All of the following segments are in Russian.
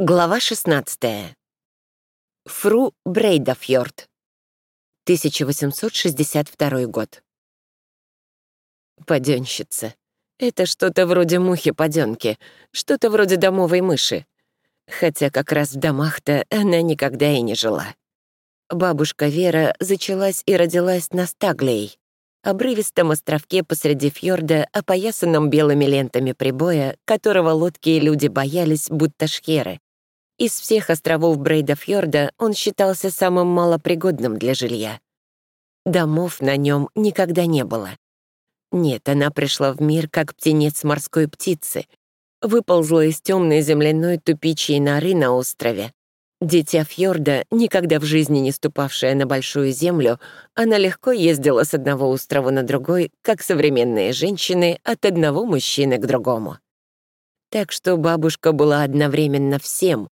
Глава 16. Фру Брейдафьорд. 1862 год. Паденщица. Это что-то вроде мухи-паденки, что-то вроде домовой мыши. Хотя как раз в домах-то она никогда и не жила. Бабушка Вера зачалась и родилась на Стаглей, обрывистом островке посреди фьорда, опоясанном белыми лентами прибоя, которого лодки и люди боялись, будто шхеры. Из всех островов Брейдафьорда он считался самым малопригодным для жилья. Домов на нем никогда не было. Нет, она пришла в мир как птенец морской птицы, выползла из темной земляной тупичьей норы на острове, Дитя фьорда, никогда в жизни не ступавшая на большую землю, она легко ездила с одного острова на другой, как современные женщины, от одного мужчины к другому. Так что бабушка была одновременно всем —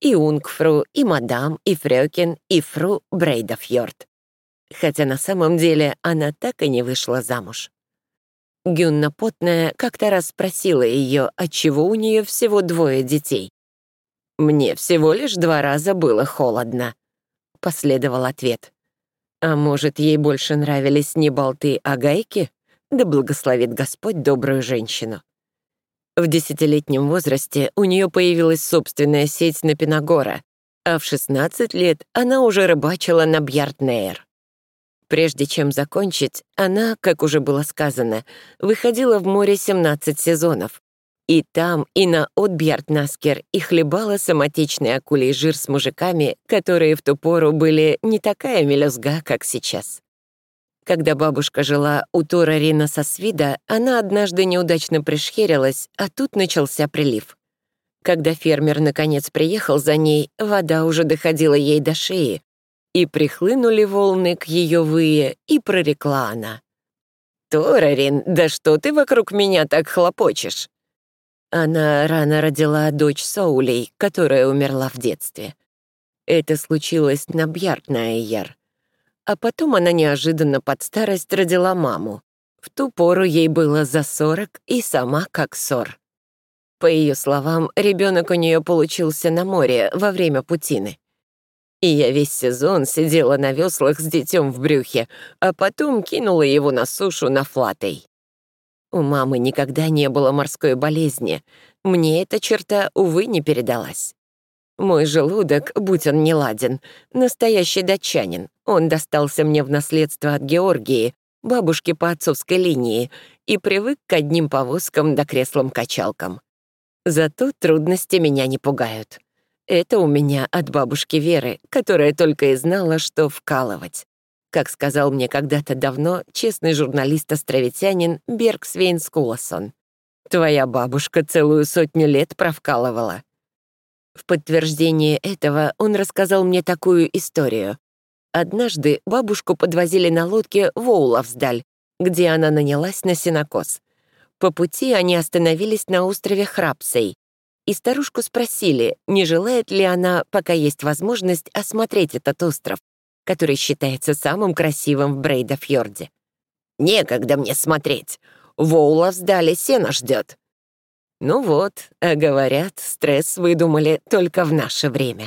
и Унгфру, и мадам, и Фрёкин, и фру Брейдафьорд. Хотя на самом деле она так и не вышла замуж. Гюнна Потная как-то раз спросила ее, отчего у нее всего двое детей. «Мне всего лишь два раза было холодно», — последовал ответ. «А может, ей больше нравились не болты, а гайки? Да благословит Господь добрую женщину». В десятилетнем возрасте у нее появилась собственная сеть на Пинагора, а в 16 лет она уже рыбачила на Бьяртнейр. Прежде чем закончить, она, как уже было сказано, выходила в море 17 сезонов, и там, и на Отбьяртнаскер и хлебала самотечный акулий жир с мужиками, которые в ту пору были не такая мелюзга, как сейчас. Когда бабушка жила у Тора Рина со Свида, она однажды неудачно пришхерилась, а тут начался прилив. Когда фермер наконец приехал за ней, вода уже доходила ей до шеи, и прихлынули волны к ее вые, и прорекла она. «Торарин, да что ты вокруг меня так хлопочешь?» Она рано родила дочь Соулей, которая умерла в детстве. Это случилось на Бьяртнаэйяр. А потом она неожиданно под старость родила маму. В ту пору ей было за сорок и сама как сор. По ее словам, ребенок у нее получился на море во время путины. И я весь сезон сидела на веслах с детем в брюхе, а потом кинула его на сушу на флатой. У мамы никогда не было морской болезни. Мне эта черта, увы, не передалась. Мой желудок, будь он не ладен, настоящий датчанин. Он достался мне в наследство от Георгии, бабушки по отцовской линии, и привык к одним повозкам да креслам-качалкам. Зато трудности меня не пугают. Это у меня от бабушки Веры, которая только и знала, что вкалывать как сказал мне когда-то давно честный журналист-островитянин Берг Свейн Скуласон. «Твоя бабушка целую сотню лет провкалывала». В подтверждение этого он рассказал мне такую историю. Однажды бабушку подвозили на лодке в Оулавсдаль, где она нанялась на сенокос. По пути они остановились на острове Храпсей, и старушку спросили, не желает ли она, пока есть возможность, осмотреть этот остров, который считается самым красивым в Брейдафьорде. «Некогда мне смотреть. Воула сдали, сено ждет». Ну вот, а говорят, стресс выдумали только в наше время.